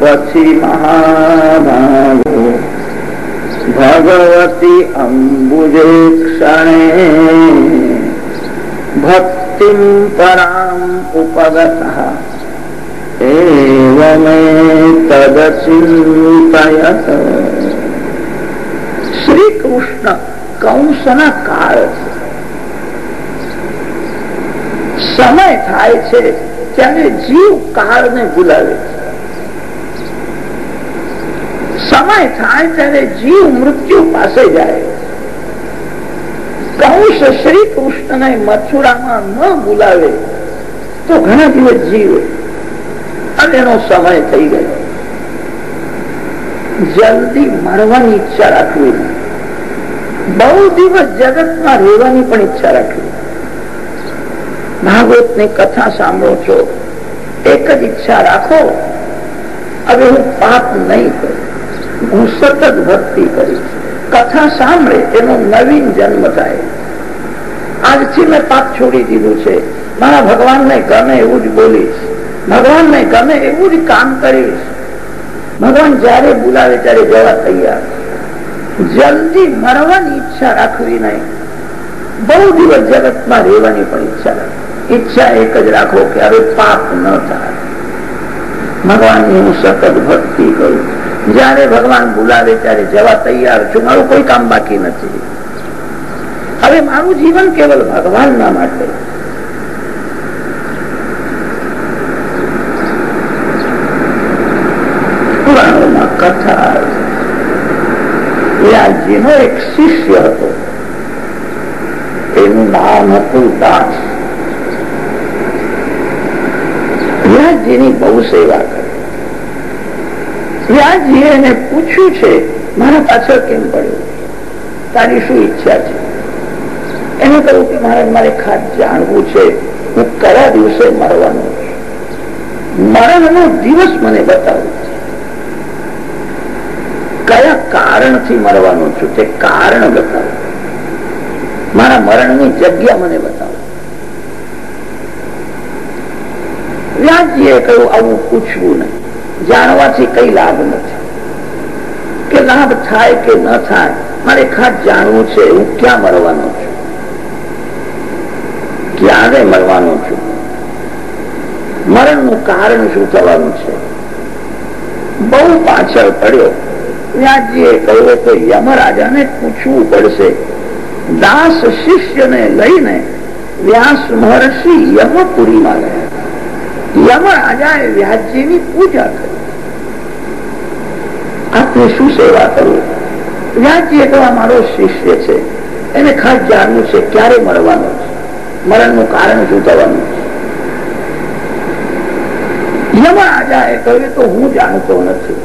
પછી મહાભાગો ભગવતી અંબુજે ક્ષણે ભક્તિ પરામ ઉપગત તદચિંતયત શ્રી કૃષ્ણ કૌશના કાળ સમય થાય છે ત્યારે જીવ કાળને ભૂલાવે સમય થાય ત્યારે જીવ મૃત્યુ પાસે જાય. કંસ શ્રી કૃષ્ણને મથુરામાં ન ભૂલાવે તો ઘણા દિવસ જીવે. અને એનો સમય થઈ ગયો. જલ્દી મરવાની ઈચ્છા રાખવી. બહુ દિવસ જગતમાં રહેવાની પણ ઈચ્છા રાખવી. ભાગવતની કથા સાંભળો છો. એક જ ઈચ્છા રાખો. હવે હું પાપ નહીં કરું. હું સતત ભક્તિ કરીશ. કથા સાંભળે એનો નવીન જન્મ થાય. આજથી મેં પાપ છોડી દીધું છે. મારા ભગવાનને ગમે એવું જ બોલીશ. ભગવાનને ગમે એવું જ કામ કરીશ. ભગવાન જયારે બોલાવે ત્યારે જવા તૈયાર. જલ્દી મરવાની ઈચ્છા રાખવી નહીં. બહુ દિવસ જગતમાં રહેવાની પણ ઈચ્છા રાખવી. ઈચ્છા એક જ રાખો કે પાપ ન થાય. ભગવાનની હું સતત ભક્તિ કરું જયારે ભગવાન બોલાવે ત્યારે જવા તૈયાર છું. મારું કોઈ કામ બાકી નથી. હવે મારું જીવન કેવલ ભગવાનના માટે. પુરાણોમાં એક શિષ્ય હતો. એનું નામ હતું દાસ. વ્યાસજીની બહુ સેવા કરી. વ્યાસજી એને પૂછ્યું છે, મારા પાછળ કેમ પડ્યું? તારી શું ઈચ્છા છે? એને કહ્યું કે, મારે મારે ખાસ જાણવું છે, હું કયા દિવસે મરવાનો મરણનો દિવસ મને બતાવું. કયા કારણથી મરવાનો છું તે કારણ બતાવો. મારા મરણની જગ્યા મને બતાવો. વ્યાસજીએ કહ્યું, આવું પૂછવું નહીં. જાણવાથી કઈ લાભ નથી. કે લાભ થાય કે ન થાય, મારે ખાસ જાણવું છે, હું ક્યાં મરવાનો છું? ક્યારે મરવાનો છું? મરણનું કારણ શું થવાનું છે? બહુ પાછળ પડ્યો. વ્યાસજીએ કહ્યું, તો યમરાજાને પૂછવું પડશે. દાસ શિષ્યને લઈને વ્યાસ મહર્ષિ યમપુરીમાં ગયા. યમરાજાએ વ્યાસજીની પૂજા કરી. આપને શું સેવા કરવું? વ્યાસજી તો મારો શિષ્ય છે. એને ખાસ જાણવું છે ક્યારે મળવાનું છે. મરણનું કારણ થવાનું છે. યમરાજાએ કહ્યું તો હું જાણતો નથી.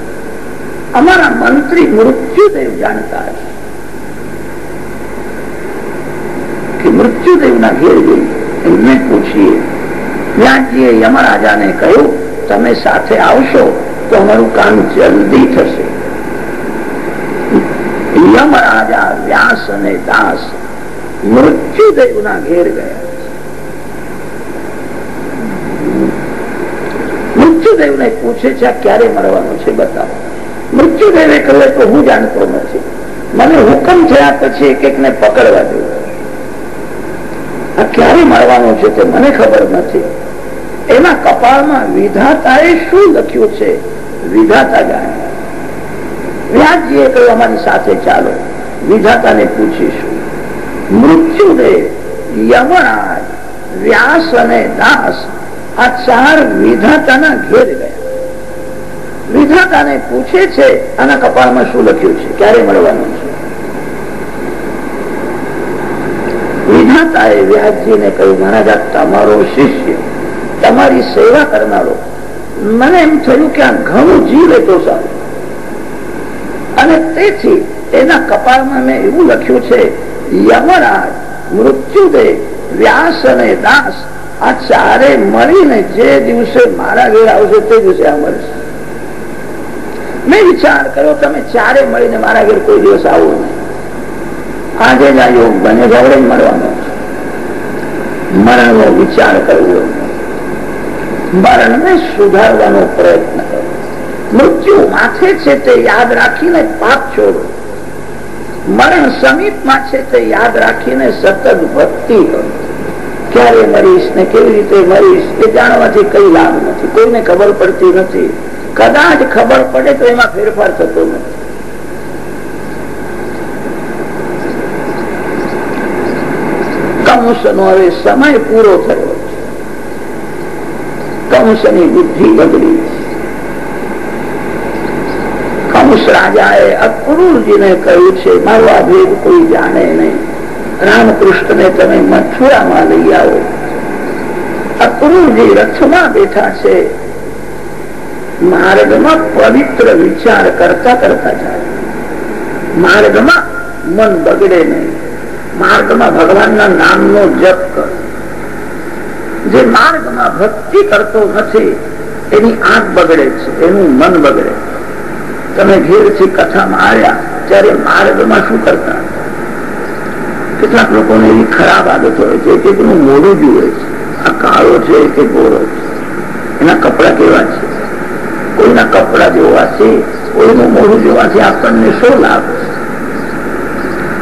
અમારા મંત્રી મૃત્યુદેવ જાણતા છે કે મૃત્યુદેવના ઘેર જઈ એમને પૂછીએ વ્યાસજીએ યમરાજાને કહ્યું, તમે સાથે આવશો તો અમારું કામ જલ્દી થશે. યમરાજા વ્યાસ અને દાસ મૃત્યુદેવના ઘેર ગયા. મૃત્યુદેવને પૂછે છે, આ ક્યારે મરવાનું છે, બતાવો. મૃત્યુદેવે કહે, તો હું જાણતો નથી. મને હુકમ થયા પછી એક એક ને પકડવા દેવું આ ક્યારે મળવાનું છે તે મને ખબર નથી. એના કપાળમાં વિધાતાએ શું લખ્યું છે? વિધાતા જાણે વ્યાસજીએ કહ્યું, અમારી સાથે ચાલો, વિધાતાને પૂછીશું. મૃત્યુદેવ યમરાજ, વ્યાસ અને દાસ આ ચાર વિધાતાના ઘેર ગયા. વિધાતાને પૂછે છે, આના કપાળમાં શું લખ્યું છે? ક્યારે મળવાનું છે? વિધાતાએ વ્યાસજીને કહ્યું, મહારાજા તમારો શિષ્ય તમારી સેવા કરનારો. મને એમ થયું કે આ ઘણું જીવે તો સારું અને તેથી એના કપાળમાં મેં એવું લખ્યું છે, યમરાજ મૃત્યુદેવ વ્યાસ અને દાસ આ ચારે મળીને જે દિવસે મારા ઘેર આવશે તે દિવસે આ મળશે. મેં વિચાર કર્યો, તમે ચારે મળીને મારા ઘેર કોઈ દિવસ આવો નહીં. આજે જ આ યોગ બને ગૌરવ મળવાનો મરણનો વિચાર કરવો મરણને સુધારવાનો પ્રયત્ન કરો. મૃત્યુ માથે છે તે યાદ રાખીને પાપ છોડો. મરણ સમીપમાં છે તે યાદ રાખીને સતત ભક્તિ કરો. ક્યારે મરીશ ને કેવી રીતે મરીશ એ જાણવાથી કઈ લાભ નથી. કોઈને ખબર પડતી નથી. કદાચ ખબર પડે તો એમાં ફેરફાર થતો નથી. કંસનો હવે સમય પૂરો થયો. કંસની બુદ્ધિ બગડી. કંસ રાજાએ અક્રૂરજીને કહ્યું છે, મારો ભેદ કોઈ જાણે નહીં. રામકૃષ્ણને તમે મથુરામાં લઈ આવો. અક્રૂરજી રથમાં બેઠા છે. માર્ગમાં પવિત્ર વિચાર કરતા કરતા જાય. માર્ગમાં મન બગડે નહીં. માર્ગમાં ભગવાનના નામનો જપ કરો. જે માર્ગમાં ભક્તિ કરતો નથી, એની આંખ બગડે છે, એનું મન બગડે તમે ઘેરથી કથામાં આવ્યા, ત્યારે માર્ગમાં શું કરતા? કેટલાક લોકોને એવી ખરાબ આદત હોય છે કે તેનું મોડું જુએ છે. આ કાળો છે કે ગોરો છે? એના કપડા કેવા છે? કોઈના કપડા જોવાથી કોઈનું મોઢું જોવાથી આપણને શું લાભ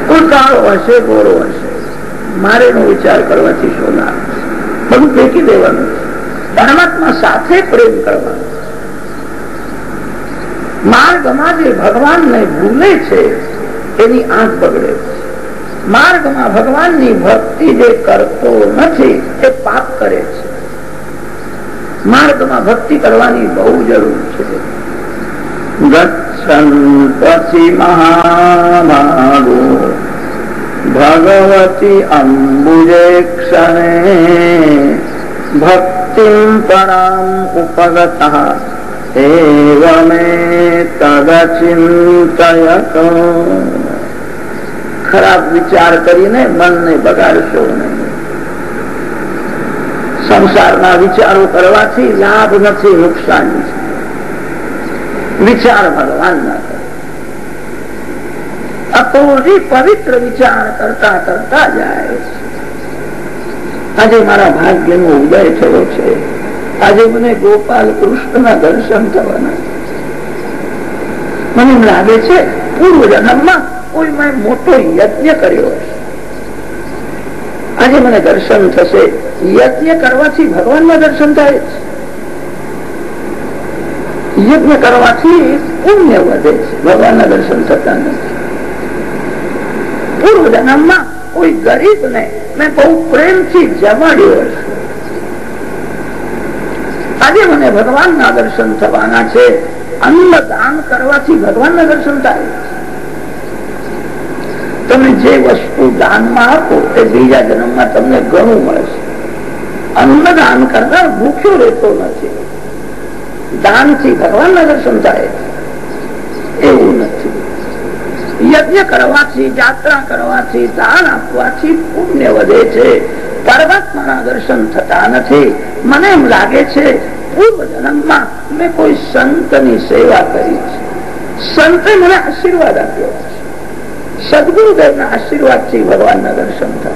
કોઈ કાળો હશે ગોરો હશે? મારે નો વિચાર કરવાથી શું લાભ બધું ફેંકી દેવાનું પરમાત્મા સાથે પ્રેમ કરવાનો માર્ગમાં જે ભગવાનને ભૂલે છે, એની આંખ બગડે માર્ગમાં ભગવાનની ભક્તિ જે કરતો નથી, એ પાપ કરે છે. માર્ગમાં ભક્તિ કરવાની બહુ જરૂર છે. ગચ્છન પછી મહામાગો ભગવતી અંબુજે ક્ષણે ભક્તિ ઉપગત ખરાબ વિચાર કરીને મનને બગાડશો નહીં સંસારના વિચારો કરવાથી લાભ નથી નુકસાન છે વિચાર ભગવાન ના અપૂર્વી પવિત્ર વિચાર કરતા કરતા જાય આજે મારા ભાગ્યનો ઉદય થયો છે. આજે મને ગોપાલ કૃષ્ણના દર્શન થવાના મને લાગે છે, પૂર્વ જન્મમાં કોઈ મેં મોટો યજ્ઞ કર્યો આજે મને દર્શન થશે. યજ્ઞ કરવાથી ભગવાનના દર્શન થાય છે. યજ્ઞ કરવાથી પુણ્ય વધે છે. ભગવાનના દર્શન થતા નથી. પૂર્વ જન્મમાં કોઈ ગરીબ ને મેં બહુ પ્રેમથી જમાડ્યો આજે મને ભગવાનના દર્શન થવાના છે. અન્ન દાન કરવાથી ભગવાનના દર્શન થાય. તમે જે વસ્તુ દાનમાં આપો, એ બીજા જન્મમાં તમને ઘણું મળશે અન્ન દાન કરનાર ભૂખ્યો રહેતો નથી. દાનથી ભગવાનના દર્શન થાય. નથી યજ્ઞ કરવાથી, યાત્રા કરવાથી, દાન આપવાથી પુણ્ય વધે છે. પરમાત્માના દર્શન થતા નથી. મને એમ લાગે છે, પૂર્વ જન્મમાં મેં કોઈ સંતની સેવા કરી છે. સંતે મને આશીર્વાદ આપ્યો સદગુરુદેવના આશીર્વાદથી ભગવાનના દર્શન થાય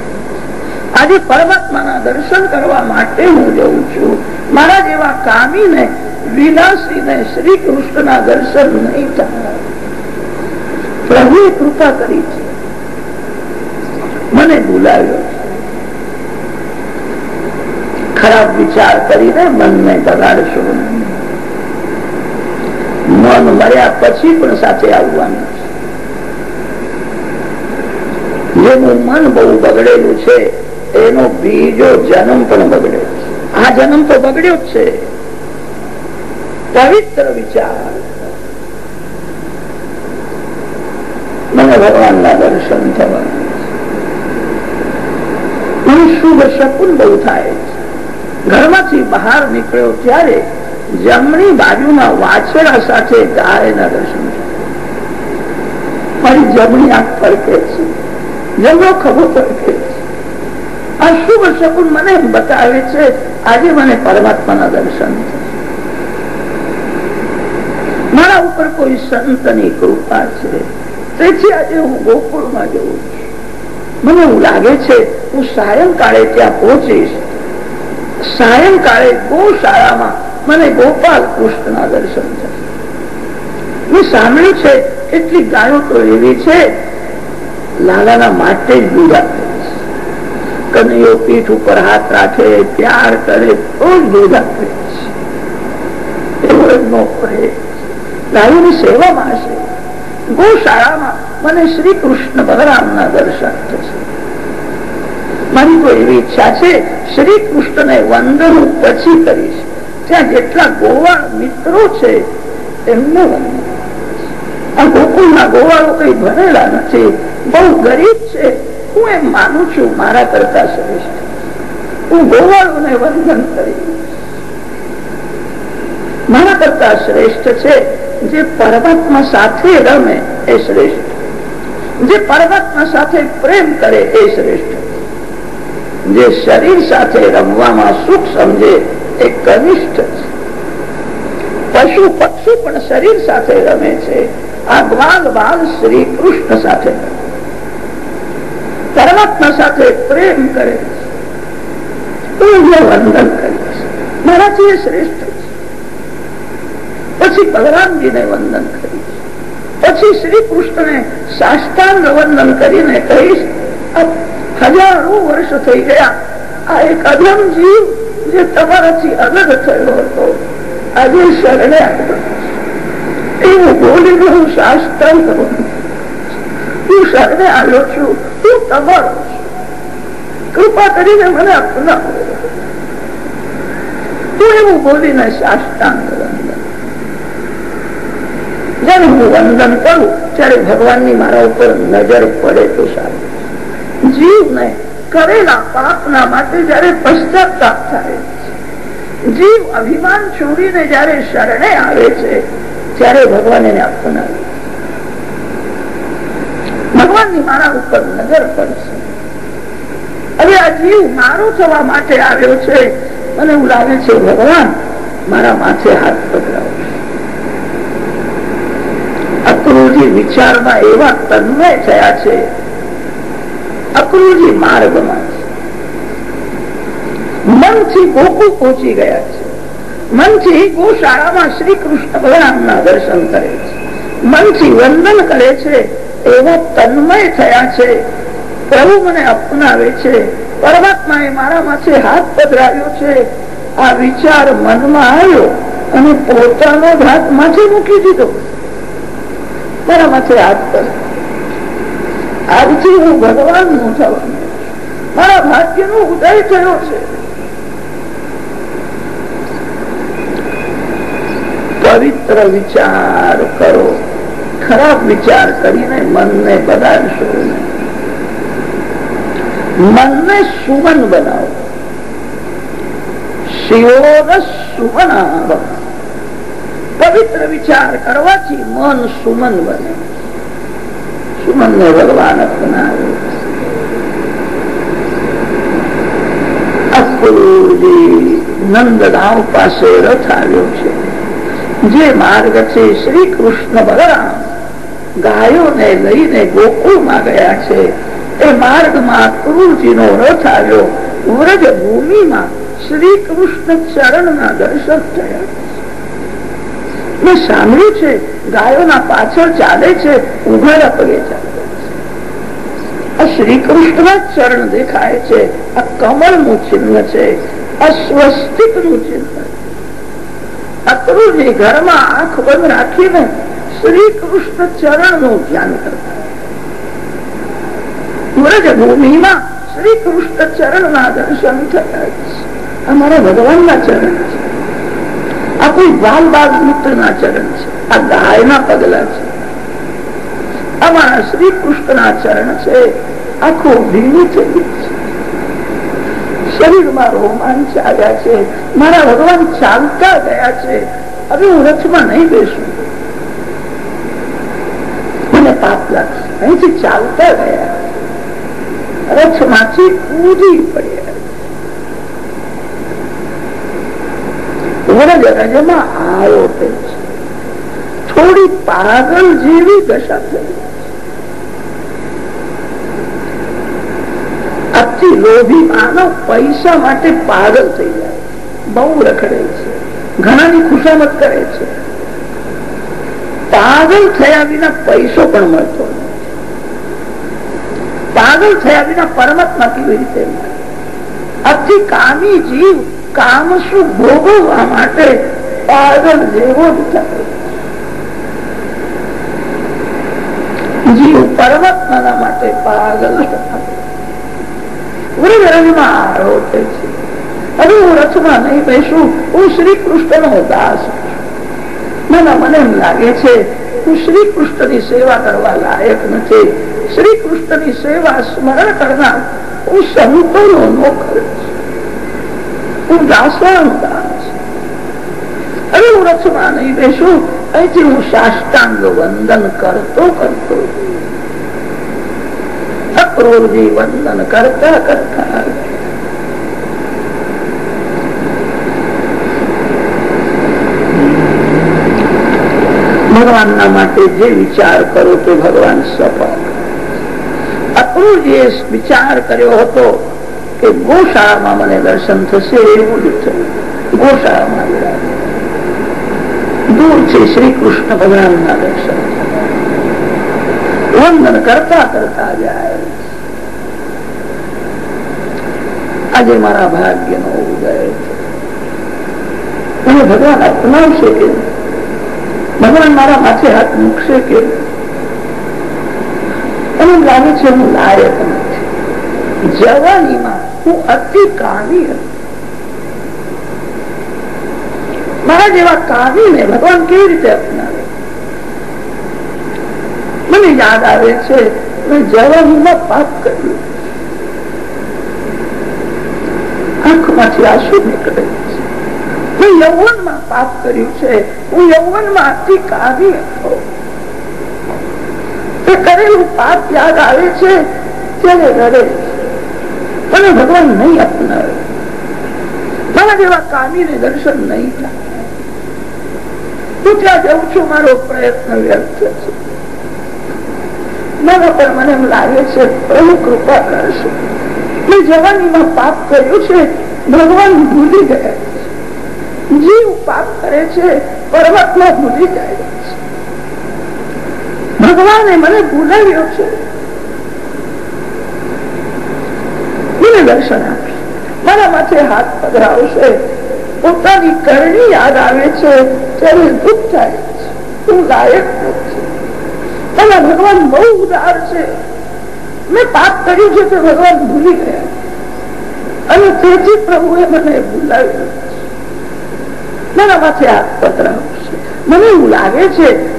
આજે પરમાત્માના દર્શન કરવા માટે હું જઉં છું. મારા જેવા કામીને વિલાસીને શ્રી કૃષ્ણના દર્શન નહીં થાય. પ્રભુએ કૃપા કરી છે. મને બોલાવ્યો. ખરાબ વિચાર કરીને મનને બગાડશો મન મર્યા પછી પણ સાથે આવવાનું જેનું મન બહુ બગડેલું છે, એનો બીજો જન્મ પણ બગડે આ જન્મ તો બગડ્યો જ છે. પવિત્ર વિચાર. ભગવાનના દર્શન થવા શુભ શકુન બહુ થાય ઘરમાંથી બહાર નીકળ્યો ત્યારે જમણી બાજુમાં વાછડા સાથે ગાયના દર્શન મને બતાવે છે, આજે મને પરમાત્માના દર્શન મારા ઉપર કોઈ સંતની કૃપા છે. તેથી આજે હું ગોકુળમાં છું. મને એવું લાગે છે, હું સાયંકાળે ત્યાં પહોંચીશ. સાયંકાળે ગોશાળામાં મને ગોપાલ કૃષ્ણના દર્શન થશે. મેં સાંભળ્યું છે કેટલીક ગાયો તો એવી છે, લાલાના માટે જ દૂધ આપે કનૈયો પીઠ ઉપર હાથ રાખે, પ્યાર કરે, તો જ દૂધ આપે એવો એમનો ગાયોની સેવામાં હશે. ગોશાળામાં મને શ્રી કૃષ્ણ બલરામના દર્શન થશે. મારી તો એવી ઈચ્છા છે શ્રી કૃષ્ણને વંદન પછી કરીશ. ત્યાં જેટલા ગોવાળ મિત્રો છે, એમને આ ગોકુળના ગોવાળો કઈ ભણેલા નથી, બહુ ગરીબ છે. હું એમ માનું છું, મારા કરતા શ્રેષ્ઠ હું ગોવાળોને વંદન કરી મારા કરતા શ્રેષ્ઠ છે જે પરમાત્મા સાથે રમે એ શ્રેષ્ઠ. જે પરમાત્મા સાથે પ્રેમ કરે એ શ્રેષ્ઠ. જે શરીર સાથે રમવામાં સુખ સમજે એ કનિષ્ઠ છે. પશુ પક્ષી પણ શરીર સાથે રમે છે. આ ગ્વાલ બાલ શ્રી કૃષ્ણ સાથે પરમાત્મા સાથે પ્રેમ કરે છે. વંદન કરીશ. મારાથી એ શ્રેષ્ઠ પછી બલરામજીને વંદન કરીશ. પછી શ્રી કૃષ્ણને સાષ્ટાંગ વંદન કરીને કહીશ હજારો વર્ષ થઈ ગયા. આ એક અધમ જીવ જે તમારાથી અલગ થયો હતો, આજે શરણે એવું બોલી હું સાષ્ટાંગ હું શરણે આવ્યો છું. હું તમારો કૃપા કરીને મને અપનાવો. તું એવું બોલીને સાષ્ટાંગ જયારે હું વંદન કરું ત્યારે ભગવાનની મારા ઉપર નજર પડે તો સારું. જીવને કરેલા પાપના માટે જયારે પશ્ચાતાપ થાય જીવ અભિમાન છોડીને જયારે શરણે આવે છે, ત્યારે ભગવાન એને અપનાવે ભગવાનની મારા ઉપર નજર પડશે. હવે આ જીવ મારો થવા માટે આવ્યો છે. મને એવું લાગે છે, ભગવાન, મારા માથે હાથ પકડાવશે અક્રૂરજી વિચારમાં એવા તન્મય થયા છે. અક્રૂરજી માર્ગમાં મનથી ગોકુળ પહોંચી ગયા છે. મનથી ગોશાળામાં શ્રી કૃષ્ણ ભગવાનના દર્શન કરે છે. મનથી વંદન કરે છે. એવા તન્મય થયા છે. પ્રભુ મને અપનાવે છે. પરમાત્માએ મારા માથે હાથ પધરાવ્યો છે. આ વિચાર મનમાં આવ્યો અને પોતાનો જ હાથ માથે મૂકી દીધો. આજથી હું ભગવાનનું થવાનું મારા ભાગ્ય નો ઉદય થયો છે. પવિત્ર વિચાર કરો. ખરાબ વિચાર કરીને મનને બગાડશો મનને સુમન બનાવો. શિવો સુમન પવિત્ર વિચાર કરવાથી મન સુમન બને. સુમન ને ભગવાન અપનાવે નંદગાંવ પાસે રથ આવ્યો છે. જે માર્ગ છે શ્રી કૃષ્ણ બલરામ ગાયોને લઈને ગોકુળમાં ગયા છે. એ માર્ગમાં ક્રૂરજીનો રથ આવ્યો. વ્રજ ભૂમિમાં શ્રી કૃષ્ણ ચરણના દર્શન થયા. મેં સાંભળ્યું છે, ગાયોના પાછળ ચાલે છે, ઉઘાડા પગે ચાલે શ્રી કૃષ્ણ ચરણ દેખાય છે, આ કમળનું ચિહ્ન છે, આ નું ચિહ્ન અક્રુજી ઘરમાં આંખ બંધ રાખીને શ્રી કૃષ્ણ ચરણનું ધ્યાન કરતા ભૂમિમાં શ્રી કૃષ્ણ ચરણ ના દર્શન થયા અમારા ભગવાન ના ચરણ છે. આ કોઈ બાલ બાલ મિત્ર ના ચરણ છે. આ ગાય ના પગલા છે. આમાં શ્રી કૃષ્ણ ના ચરણ છે. આખો ભીની છે. શરીરમાં રોમાંચ આવ્યા છે. મારા ભગવાન ચાલતા ગયા છે. હવે હું રથમાં નહીં બેસું. મને પાપ લાગશે. અહીંથી ચાલતા ગયા. રથમાંથી કૂદી પડ્યા. થોડી પાગલ જેવી દશા થઈ લોભી માનવ પૈસા માટે પાગલ થઈ જાય બહુ રખડે છે. ઘણાની ખુશામત કરે છે. પાગલ થયા વિના પૈસો પણ મળતો પાગલ થયા વિના પરમાત્મા કેવી રીતે આજથી કામી જીવ કામ શું ભોગવવા માટે પાગલ જેવો જીવ પરમાત્માના માટે પાગલ વૃગરંગમાં આરોપે હું રથમાં નહીં મને મને એમ લાગે છે, હું શ્રી કૃષ્ણની સેવા કરવા લાયક નથી. શ્રી કૃષ્ણની સેવા સ્મરણ કરનાર હું સંતો નો નોકર હું સાષ્ટાંગ વંદન કરતો કરતો અક્રોરજી વંદન કરતા કરતા ભગવાનના માટે જે વિચાર કરો તે ભગવાન સફળ અક્રૂરજીએ વિચાર કર્યો હતો કે ગોશાળામાં મને દર્શન થશે એવું જ થયું ગોશાળામાં દૂર છે શ્રી કૃષ્ણ ભગવાનના દર્શન. વંદન કરતા કરતા જાય. આજે મારા ભાગ્ય નો ઉદય અને ભગવાન અપનાવશે કે? ભગવાન મારા માથે હાથ મૂકશે કે? એમ લાગે છે હું લાયક નથી. જવાનીમાં હું અતિ કાવી મારા જેવા કાવીને ભગવાન કેવી રીતે અપનાવે? મને યાદ આવે છે, મેં જવાનીમાં પાપ કર્યું. આંખમાંથી આંસુ નીકળે છે. મેં યૌવનમાં પાપ કર્યું છે. હું યૌવનમાં અતિ કાવી હતો. કરેલું પાપ યાદ આવે છે, ત્યારે રડે મને ભગવાન નહીં આપનાર. મારા જેવા કામીને દર્શન નહીં થાય. કૃપા કરશે. મેં જવાનીમાં પાપ કર્યું છે, ભગવાન ભૂલી ગયા છે. જીવ પાપ કરે છે પર્વતમાં ભૂલી જાય છે. ભગવાને મને ભૂલાવ્યો છે. મને દર્શન આપશે મારા માથે હાથ પધરાવશે. પોતાની કરણી યાદ આવે છે. ત્યારે દુઃખ થાય છે. હું લાયક નથી. ભગવાન બહુ ઉદાર છે. મેં પાપ કર્યું છે તે ભગવાન ભૂલી ગયા અને તેથી પ્રભુએ મને ભૂલાવ્યું મારા માથે હાથ પધરાવશે. મને એવું લાગે છે,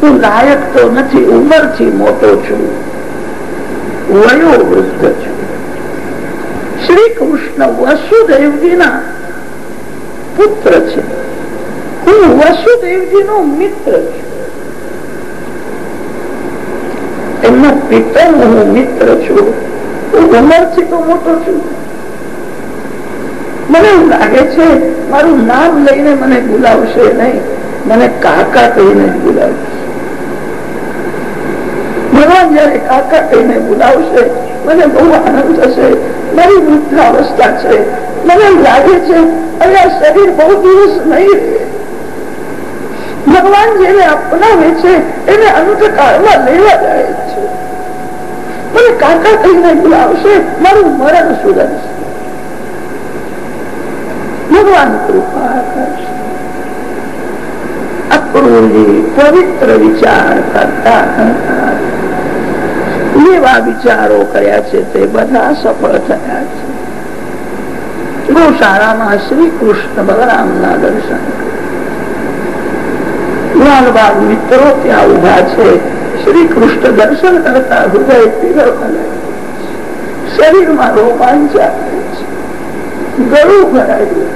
હું લાયક તો નથી, ઉંમરથી મોટો છું. વયો વૃદ્ધ છું. શ્રી કૃષ્ણ વસુદેવજીના પુત્ર છે હું વસુદેવજી નો મિત્ર છું એમના પિતા હું મિત્ર છું હું ઉંમરથી તો મોટો છું મને એવું લાગે છે મારું નામ લઈને મને બોલાવશે નહીં મને કાકા કહીને જ બોલાવશે ભગવાન જયારે કાકા કહીને બોલાવશે મને બહુ આનંદ થશે. મારી વૃદ્ધાવસ્થા છે. મને લાગે છે અહીંયા શરીર બહુ દિવસ નહીં ભગવાન જેને અપનાવે છે, એને અંતકાળમાં લેવા જાય છે. મને કાકા કહીને બોલાવશે, મારું મરણ સુધરશે. ભગવાન કૃપા કરશે. અક્રૂરજી પવિત્ર વિચાર કરતા કરતા એવા વિચારો કર્યા છે તે બધા સફળ થયા છે. ગૌશાળામાં શ્રી કૃષ્ણ બલરામના દર્શન લાલબાગ મિત્રો ત્યાં ઊભા છે. શ્રી કૃષ્ણ દર્શન કરતા હૃદય પીગળ શરીરમાં રોમાંચ ગળું ભરાયું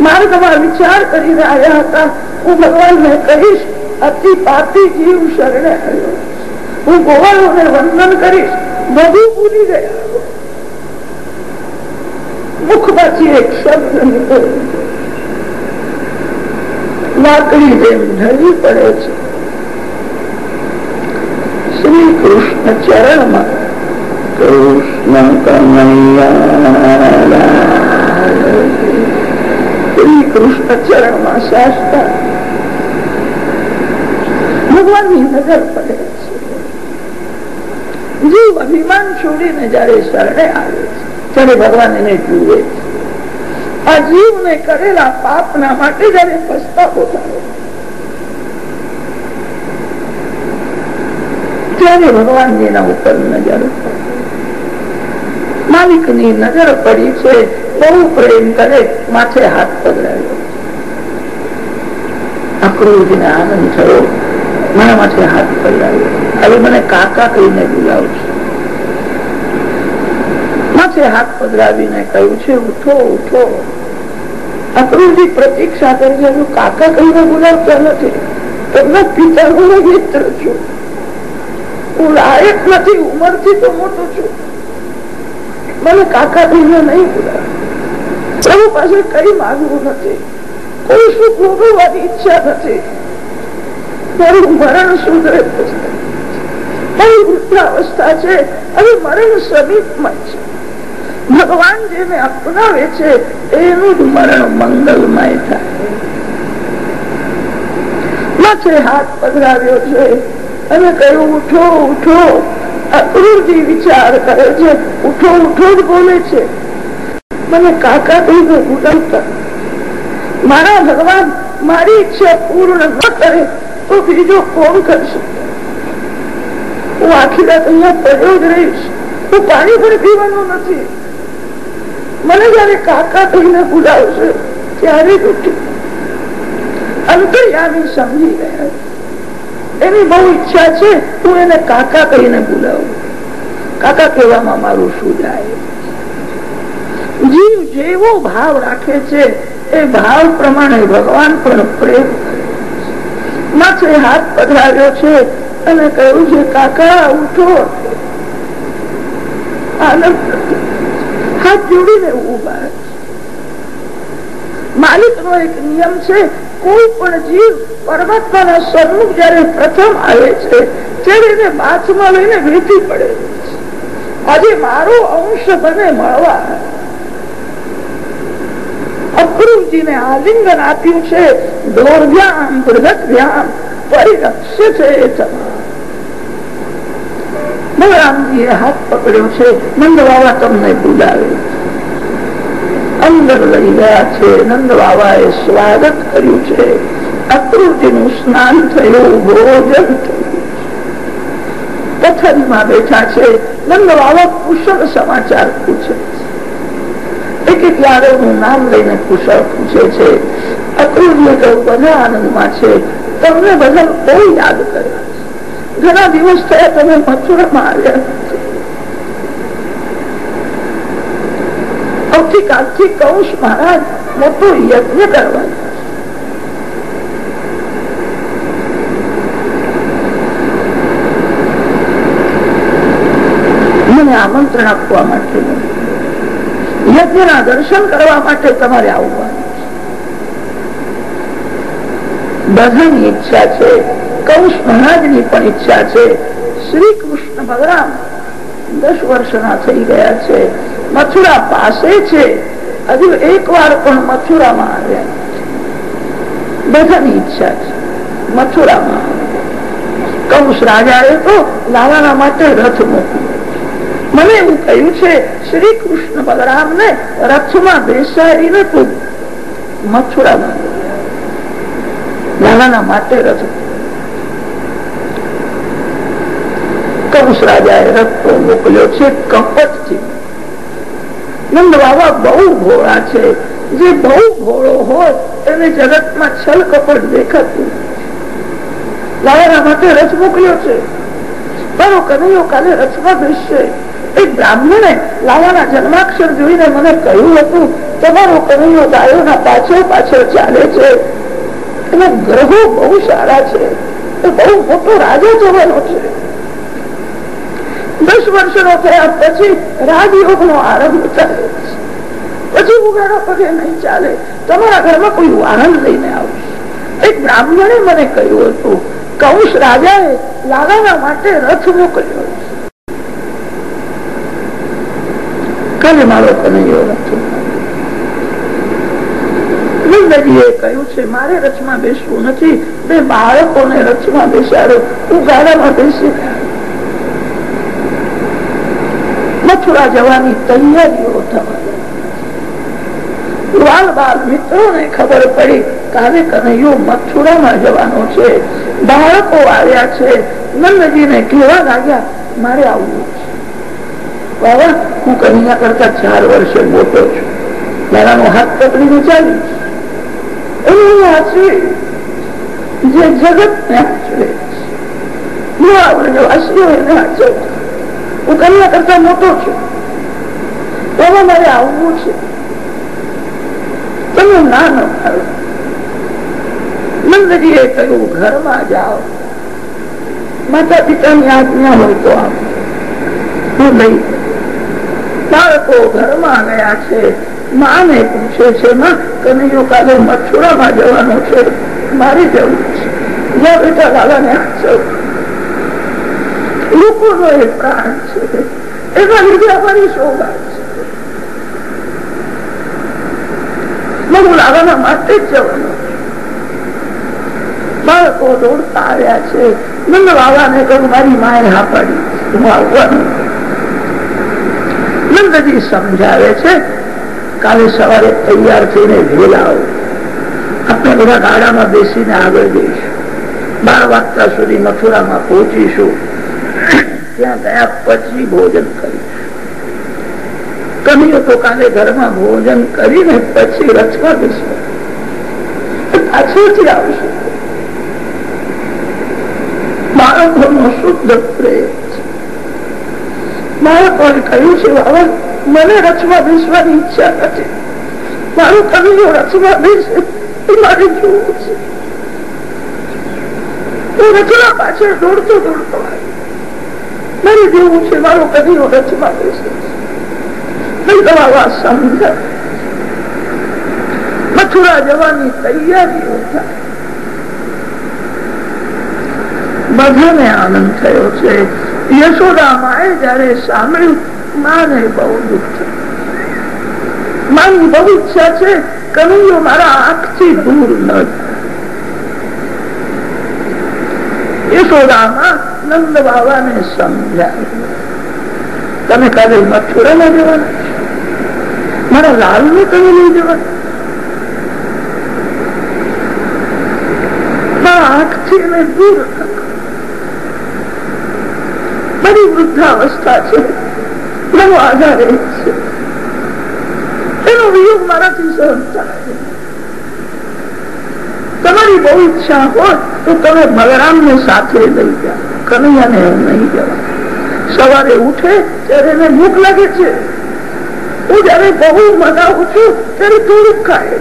માર્ગમાં વિચાર કરી આવ્યા હતા. હું ભગવાનને કહીશ, અતિ પાપી જીવ શરણે આવ્યો. હું ગોવાળોને વંદન કરીશ, બધું ભૂલી ગયા. મુખમાંથી એક શબ્દ લાકડી જેમ ઢળી પડે છે. શ્રી કૃષ્ણ ચરણમાં કૃષ્ણ કનૈયા કૃષ્ણ ચરણમાં શાસ્ત્ર ભગવાનની નજર પડે. જીવ અભિમાન છોડીને જયારે શરણે આવે ત્યારે ભગવાન એને જુએ છે. આ જીવને કરેલા પાપના માટે જયારે પસ્તાવો થાય. એના ઉપર નજર માલિકની નજર પડી છે. પ્રેમ કરે, માથે હાથ પધરાવ્યો અક્રોધને આનંદ થયો. મારા માટે હાથ પધરાવ્યો હવે મને કાકા કહીને પિતા મિત્ર છું. હું લાયક નથી, ઉંમરથી તો મોટો છું. મને કાકા કહીને નહીં બોલાવે. પ્રભુ પાસે કઈ માગવું નથી. કોઈ સુખ ભોગવવાની ઈચ્છા નથી. મારું મરણ સુધરે વૃદ્ધાવસ્થા છે. હવે મરણ સમીપમાં છે. ભગવાન જેને અપનાવે છે, એનું મરણ મંગલમય થાય. કહ્યું, ઉઠો ઉઠો. અક્રૂરજી વિચાર કરે છે. ઉઠો ઉઠો જ, બોલે છે. મને કાકા કહીને બોલાવતા. મારા ભગવાન, મારી ઈચ્છા પૂર્ણ ન કરે. તો બીજો કોણ કરશે. હું આખી રાત અહીંયા પડ્યો જ રહીશ. હું પાણી પણ પીવાનું નથી. મને જયારે કાકા કહીને બોલાવશે, ત્યારે ઉઠી. સમજી ગયા. એની બહુ ઈચ્છા છે હું એને કાકા કહીને બોલાવું. કાકા કહેવામાં મારું શું જાય? જીવ જેવો ભાવ રાખે છે, એ ભાવ પ્રમાણે ભગવાન પણ પ્રેમ માથે હાથ પધરાવ્યો છે અને કહ્યું છે, કાકા, ઉઠો. આનંદ હાથ જોડીને ઊભા માલિક નો એક નિયમ છે, કોઈ પણ જીવ પરમાત્માના સ્વરૂપ જયારે પ્રથમ આવે છે ત્યારે એને બાથમાં લઈને વેચી પડે આજે મારો અંશ મને મળવા અક્રૂરજીને આલિંગન આપ્યું છે દોર્ભ્યામ બૃહદ્ભ્યામ પરિરક્ષ છે બલરામજીએ હાથ પકડ્યો છે નંદ બાબા તમને બોલાવે. અંદર લઈ ગયા છે નંદ બાબાએ સ્વાગત કર્યું છે. અક્રૂરજીનું સ્નાન થયું, ભોજન થયું. પથરીમાં બેઠા છે નંદ બાબા કુશળ સમાચાર પૂછે એક એક યાદવનું નામ લઈને કુશળ પૂછે છે. યજ્ઞ કરવા મને આમંત્રણ આપવા માટે યજ્ઞના દર્શન કરવા માટે તમારે આવવાનું બધાની ઈચ્છા છે, કૌશ મહારાજની પણ ઈચ્છા છે શ્રી કૃષ્ણ બલરામ દસ વર્ષના થઈ ગયા છે, મથુરા પાસે છે, હજુ એક વાર પણ મથુરામાં આવ્યા બધાની ઈચ્છા છે, મથુરામાં કંસ રાજાએ તો લાલાના માટે રથ મોકલ્યો મને એવું કહ્યું છે શ્રી કૃષ્ણ બલરામ ને રથમાં બેસાડીને તું મથુરામાં નાના માટે રથ કંસ રાજાએ રથ મોકલ્યો છે, કપટથી. નંદ બાબા બહુ ભોળા છે, જે બહુ ભોળો હોય એને જગતમાં છલ કપટ દેખાતું લાવવાના માટે રથ મોકલ્યો છે. મારો કનૈયો કાલે રથમાં બેસશે. એક બ્રાહ્મણે લાવાના જન્માક્ષર જોઈને મને કહ્યું હતું, તમારો કનૈયો ગાયોના પાછળ પાછળ ચાલે છે. અને ગ્રહો બહુ સારા છે. એ બહુ મોટો રાજા જવાનો છે. દસ વર્ષનો થયા પછી રાજયોગ નો આરંભ થયો પછી ઉગાડા પગે નહીં ચાલે. તમારા ઘરમાં કોઈ વાહન લઈને આવશે. એક બ્રાહ્મણે મને કહ્યું હતું, કૌશ રાજાએ લાલાના માટે રથ મોકલ્યો કાલે મારો તને એવો નથી. તૈયારીઓ થવા બાલ બાલ મિત્રોને ખબર પડી, કાલે કનૈયો મથુરામાં જવાનો છે. બાળકો આવ્યા છે. નંદજીને કેવા લાગ્યા, મારે આવવું છે. બાબા હું કનૈયા કરતા ચાર વર્ષે મોટો છું. મારાનો હાથ પકડીને ચાલી જે જગત હું કન્યા કરતા મોટો છું. એમાં મારે આવવું છે. તમે ના ન પાડો નંદજીએ કહ્યું, ઘરમાં જાઓ. માતા પિતાની આજ્ઞા હોય તો આપ હું લઈ બાળકો ઘરમાં ગયા છે. માને પૂછે છે, માં, કનૈયો કાલે મથુરામાં જવાનું છે. મારે જવું છે. લાલાને લાલાના માટે જવાનો બાળકો દોડતા આવ્યા છે. મને બાબાને કહ્યું મારી માએ હા પાડી હું આવવાનું નંદજી સમજાવે છે? કાલે સવારે તૈયાર થઈને વેલા આપણે બધા ગાડામાં બેસીને આગળ જઈશું. બાર વાગતા સુધી મથુરામાં પહોંચીશું. ત્યાં ગયા પછી ભોજન કરીશું. તો કાલે ઘરમાં ભોજન કરીને પછી રથમાં બેસવા પાછળથી આવશે. બાળકોનો શુદ્ધ પ્રેમ. બાળકોએ કહ્યું છે, બાબા, મને રથમાં બેસવાની ઈચ્છા નથી. મારું કવિઓ રથમાં બેસે, એ મારે જોવું છે. હું રથના પાછળ દોડતો દોડતો મારે જેવું છે, મારો કવિઓ રથમાં બેસે. સમજા મથુરા જવાની તૈયારીઓ થાય. બધાને આનંદ થયો છે. યશોદા માએ જયારે સાંભળ્યું માને બહુ દુઃખ થયું. મારી બહુ ઈચ્છા છે, કનૈયો મારા આંખથી દૂર ન યશોદામાં તમે કાલે મથુરામાં જવાના મારા લાલ ને તમે લઈ જવાના? આંખથી એને દૂર બધી વૃદ્ધાવસ્થા છે. એનો આધારે છે. એનો વિયોગ મારાથી સહન થાય. તમારી બહુ ઈચ્છા હોય તો તમે બલરામ ને સાથે લઈ જાઓ. કનૈયાને નહીં જવા સવારે ઉઠે ત્યારે એને ભૂખ લાગે છે. હું જયારે બહુ મનાવું છું ત્યારે થોડુંક ખાય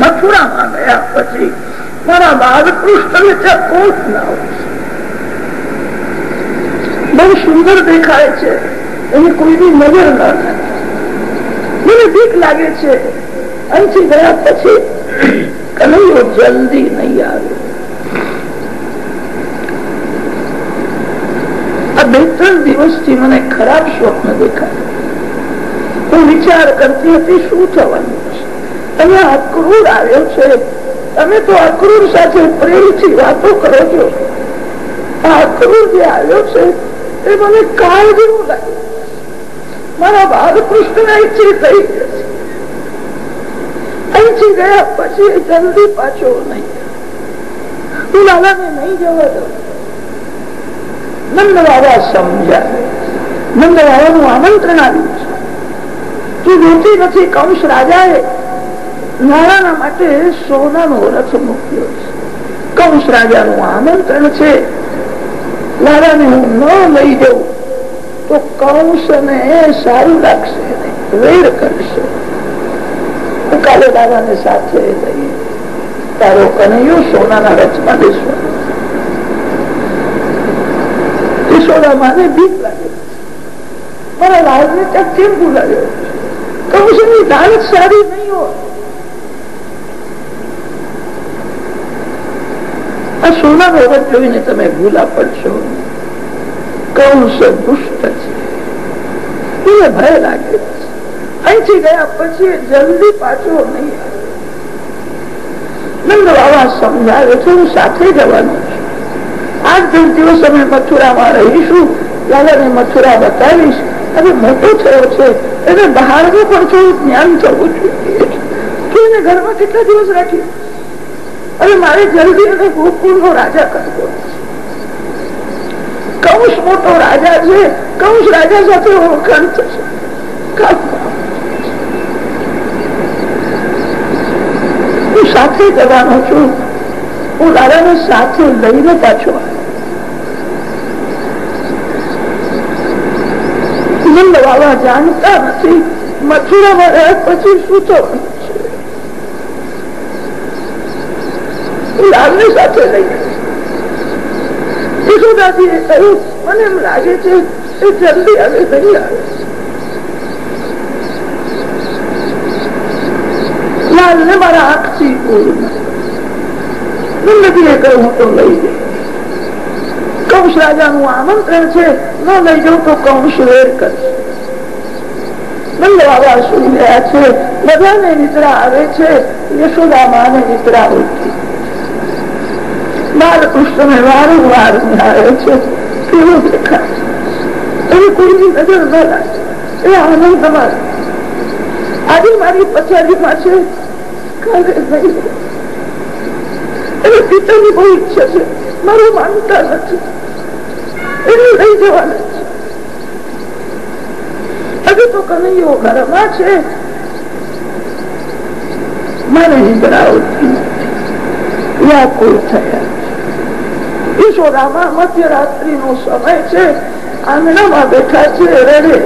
મથુરામાં ગયા પછી મારા બાલકૃષ્ણ ત્યાં કોચ ના બહુ સુંદર દેખાય છે. એની કોઈની નજર ના થાય. એને બીક લાગે છે. અહીંથી ગયા પછી કનૈયો જલ્દી નહીં આવે. બે ત્રણ દિવસથી મને ખરાબ સ્વપ્ન દેખાય. હું વિચાર કરતી હતી શું થવાનું છે. તમે અક્રૂર આવ્યો છે. તમે તો અક્રૂર સાથે પ્રેમથી વાતો કરો છો. આ અક્રૂર જે આવ્યો છે એ મને કાળ જેવું લાગે મારા બાલકૃષ્ણ અહીંથી થઈ જશે ગયા પછી જલ્દી પાછો નહીં હું લાલાને નહીં જવા દઉં. નંદ બાબા સમજ્યા. નંદ બાબાનું આમંત્રણ આવ્યું છે. તું જોતી નથી કંસ રાજાએ નારાયણ માટે સોનાનો રથ મૂક્યો છે. કંસ રાજાનું આમંત્રણ છે. લાલાને હું ન લઈ જઉં, તો કૌશ ને સારું લાગશે વેર કરશે. હું કાલે દાદાને સાથે લઈ તારો કનૈયો સોનાના રથમાં બેસવા. યશોદામાને બીક લાગે. મારા લાલને કેમ બોલાવ્યો દાનત સારી નહીં હોય સોનાનો રથ જોઈને તમે ભૂલા પડશો કૌશ દુષ્ટ છે. એ ભય લાગે અહીંથી ગયા પછી જલ્દી પાછો નહીં સાથે જવાનું છું. આઠ દસ મથુરામાં રહીશું લાલાને મથુરા બતાવીશ. અને મોટો થયો છે, એને બહારનું પણ થોડું જ્ઞાન થવું જોઈએ. ઘરમાં કેટલા દિવસ રાખી અને મારે જલ્દી મને ગોકુળ નો રાજા કરવો કંસ મોટો રાજા છે. કંસ રાજા સાથે ઓળખાણ થશે. હું સાથે જવાનો છું. હું દાદાને સાથે લઈને પાછો બાબા જાણતા નથી. મથુરામાં રહ્યા પછી શું થવાનું? છે લાલને સાથે લઈ યશોદાજીએ કહ્યું, મને એમ લાગે છે મારા આંખથી નંદજીએ કહ્યું, હું તો લઈ જઈ કંસ રાજાનું આમંત્રણ છે, ન લઈ જાઉં તો કંસ વેર કરશે. નંદ બાબા સુઈ રહ્યા છે, બધાને નિદ્રા આવે છે યશોદા માને નિદ્રા ઉઠી. બાલકૃષ્ણ વારંવાર નિહાળે છે કેવો દેખાય એની કોઈની નજર ન લાગે એ આનંદ મારે આજે મારી પછાડીમાં છે નથી એને લઈ જવાના છે હજુ તો કનૈયો ઘરમાં છે મને ઉઠી વ્યાકુળ થયા ઈશ્વરામાં મધ્યરાત્રિ નો સમય છે. આંગણામાં બેઠા છે રડે.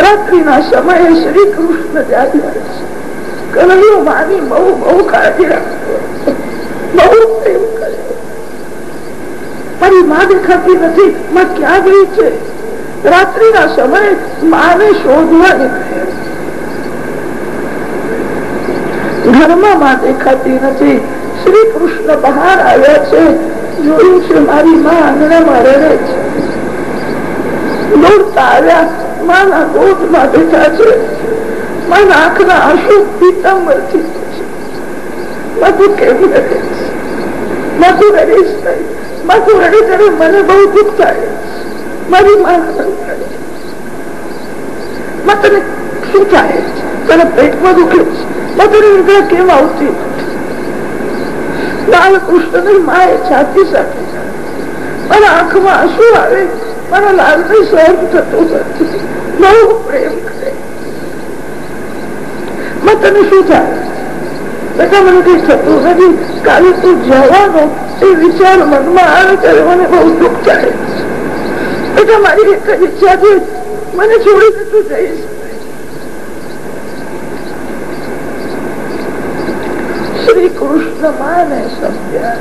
રાત્રિના સમયે શ્રી કૃષ્ણ જાગ્યા છે. કલયો માની બહુ બહુ કાળજી બહુ પ્રેમ નથી. માં છે? રાત્રિના સમયે માને શોધવા નીકળ્યા ઘરમાં દેખાતી નથી. શ્રી કૃષ્ણ બહાર આવ્યા છે. જોયું છે મારી માં આંગણામાં રહે છે. દોડતા આવ્યા. માના ગોદમાં બેઠા છે. માના આંખના આંસુ પીતાંબરથી બધું કેવી નહીં. બધું રડી ત્યારે મને બહુ દુઃખ મારી માં તને શું થાય તને પેટમાં દુખે છે? તને કેમ આવતી? તને શું થાય? બેટા મને કઈ થતું નથી. કાલે તું જવાનો એ વિચાર મનમાં આવે ત્યારે મને બહુ દુઃખ થાય. બેટા મારી એક જ ઈચ્છા છે મને છોડીને તું જઈશ. શ્રી કૃષ્ણ માને સમજ્યા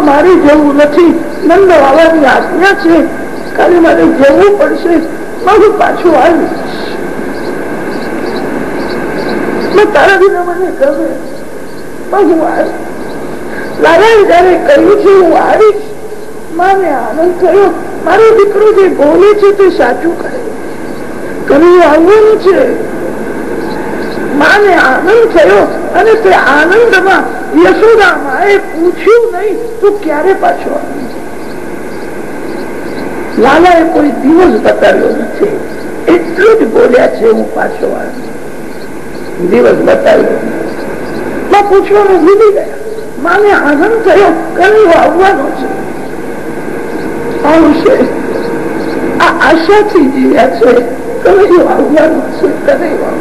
મારે જવું નથી. નંદ બાબાની આજ્ઞા છે. કાલે મારે જવું પડશે. મારું પાછું આવી હું લાલાએ માને આનંદ થયો. મારો દીકરો જે બોલે છે તે સાચું કહે. આવવાનું છે. માને આનંદ થયો. અને તે આનંદમાં યશોદામાં એ પૂછ્યું નહીં, તું ક્યારે પાછો લાલાએ કોઈ દિવસ બતાવ્યો નથી. એટલું જ બોલ્યા છે, હું પાછો દિવસ બતાવ્યો પૂછવાનું ભૂલી ગયા. માને આનંદ થયો, કયો આવવાનો છે? આવશે. આ આશાથી જીવ્યા છે, કયો આવવાનો છે, કયો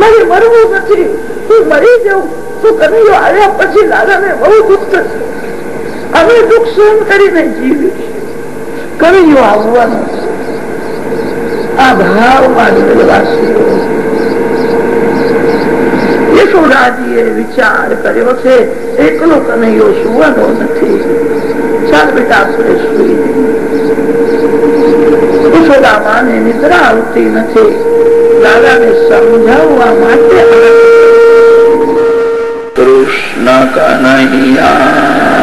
મારે મરવું નથી. હું મરી જવું તો કનૈયો આવ્યા પછી દાદાને બહુ દુઃખ થશે. અમે દુઃખ સહન કરીને જીવી કનૈયો આવવાનો આ ભાવમાં નિર્વાસીઓ યશોદાજીએ વિચાર કર્યો છે, એકલો કનૈયો સુવાનો નથી. ચાલ બેટા, આપણે સુઈ યશોદા માને નિદ્રા આવતી નથી. દાદાને સમજાવવા માટે કૃષ્ણ કનૈયા